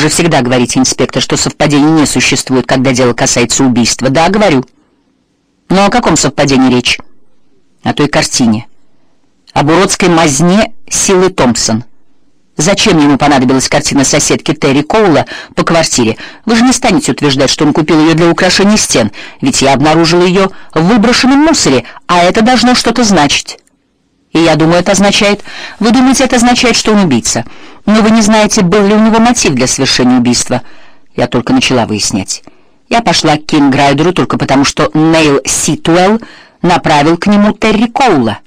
Вы же всегда говорите, инспектор, что совпадений не существует, когда дело касается убийства. Да, говорю. Но о каком совпадении речь? О той картине. Об уродской мазне Силы Томпсон. Зачем ему понадобилась картина соседки Терри Коула по квартире? Вы же не станете утверждать, что он купил ее для украшения стен, ведь я обнаружил ее в выброшенном мусоре, а это должно что-то значить. И я думаю, это означает... Вы думаете, это означает, что он убийца. Но вы не знаете, был ли у него мотив для совершения убийства. Я только начала выяснять. Я пошла к Кинг-Райдеру только потому, что Нейл Ситуэлл направил к нему Терри Коула.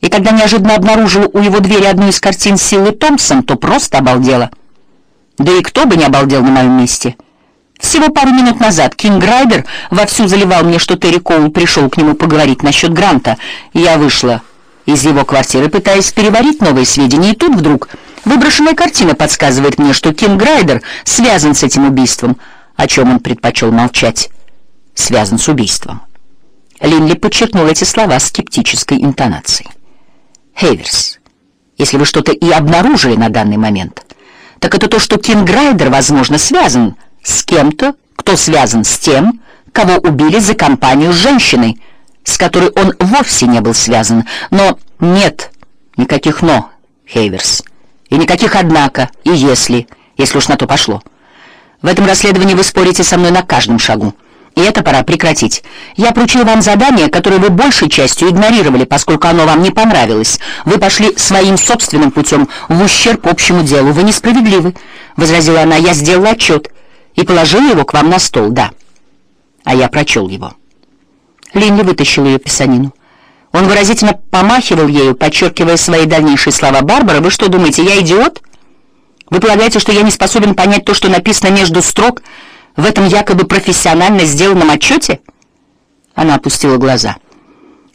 И когда неожиданно обнаружила у его двери одну из картин Силлы Томпсон, то просто обалдела. Да и кто бы не обалдел на моем месте. Всего пару минут назад Кинг-Райдер вовсю заливал мне, что Терри Коул пришел к нему поговорить насчет Гранта. Я вышла из его квартиры, пытаясь переварить новые сведения, и тут вдруг выброшенная картина подсказывает мне, что Кинг-Райдер связан с этим убийством, о чем он предпочел молчать. Связан с убийством. Линли подчеркнул эти слова скептической интонацией. Хейверс, если вы что-то и обнаружили на данный момент, так это то, что Кинг-Райдер, возможно, связан с кем-то, кто связан с тем, кого убили за компанию с женщиной, с которой он вовсе не был связан. Но нет никаких «но», Хейверс, и никаких «однако» и «если», если уж на то пошло. В этом расследовании вы спорите со мной на каждом шагу. И это пора прекратить. Я поручил вам задание, которое вы большей частью игнорировали, поскольку оно вам не понравилось. Вы пошли своим собственным путем в ущерб общему делу. Вы несправедливы, — возразила она. Я сделала отчет и положила его к вам на стол, да. А я прочел его. Линли вытащил ее писанину. Он выразительно помахивал ею, подчеркивая свои дальнейшие слова. «Барбара, вы что думаете, я идиот? Вы полагаете, что я не способен понять то, что написано между строк?» в этом якобы профессионально сделанном отчете? Она опустила глаза.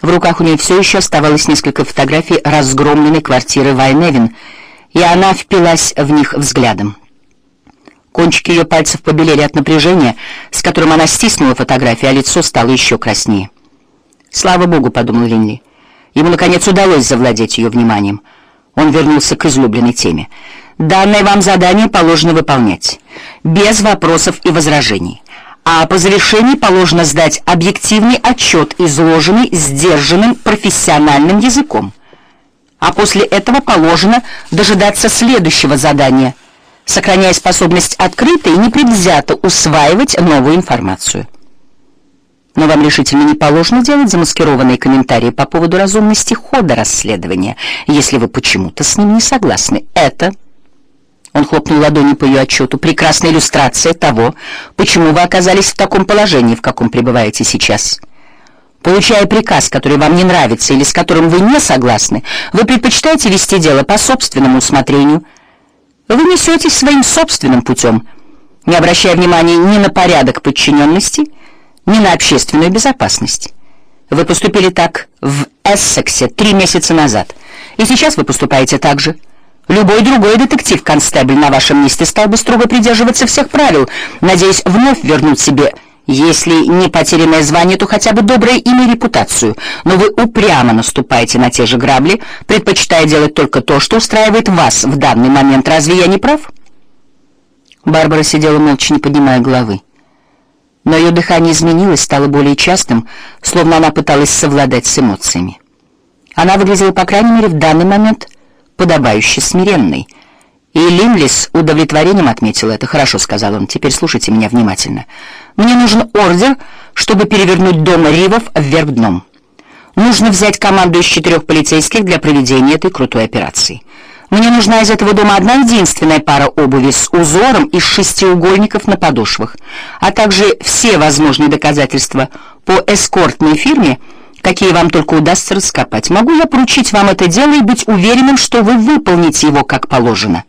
В руках у нее все еще оставалось несколько фотографий разгромленной квартиры Вайневин, и она впилась в них взглядом. Кончики ее пальцев побелели от напряжения, с которым она стиснула фотографию, а лицо стало еще краснее. «Слава Богу», — подумал Линли. Ему, наконец, удалось завладеть ее вниманием. Он вернулся к излюбленной теме. Данное вам задание положено выполнять, без вопросов и возражений. А по завершении положено сдать объективный отчет, изложенный сдержанным профессиональным языком. А после этого положено дожидаться следующего задания, сохраняя способность открыто и непредвзято усваивать новую информацию. Но вам решительно не положено делать замаскированные комментарии по поводу разумности хода расследования, если вы почему-то с ним не согласны. Это он хлопнул ладонью по ее отчету. Прекрасная иллюстрация того, почему вы оказались в таком положении, в каком пребываете сейчас. Получая приказ, который вам не нравится или с которым вы не согласны, вы предпочитаете вести дело по собственному усмотрению. Вы несетесь своим собственным путем, не обращая внимания ни на порядок подчиненности, ни на общественную безопасность. Вы поступили так в Эссексе три месяца назад, и сейчас вы поступаете так же. Любой другой детектив-констебль на вашем месте стал бы строго придерживаться всех правил, надеясь вновь вернуть себе, если не потерянное звание, то хотя бы доброе имя и репутацию. Но вы упрямо наступаете на те же грабли, предпочитая делать только то, что устраивает вас в данный момент. Разве я не прав? Барбара сидела молча, не поднимая головы. Но ее дыхание изменилось, стало более частым, словно она пыталась совладать с эмоциями. Она выглядела, по крайней мере, в данный момент подобающе смиренной. И Линли с удовлетворением отметил это. «Хорошо», — сказал он, — «теперь слушайте меня внимательно. Мне нужен ордер, чтобы перевернуть дом Ривов вверх дном. Нужно взять команду из четырех полицейских для проведения этой крутой операции. Мне нужна из этого дома одна единственная пара обуви с узором из шестиугольников на подошвах, а также все возможные доказательства по эскортной фирме — какие вам только удастся раскопать. Могу я поручить вам это дело и быть уверенным, что вы выполните его как положено».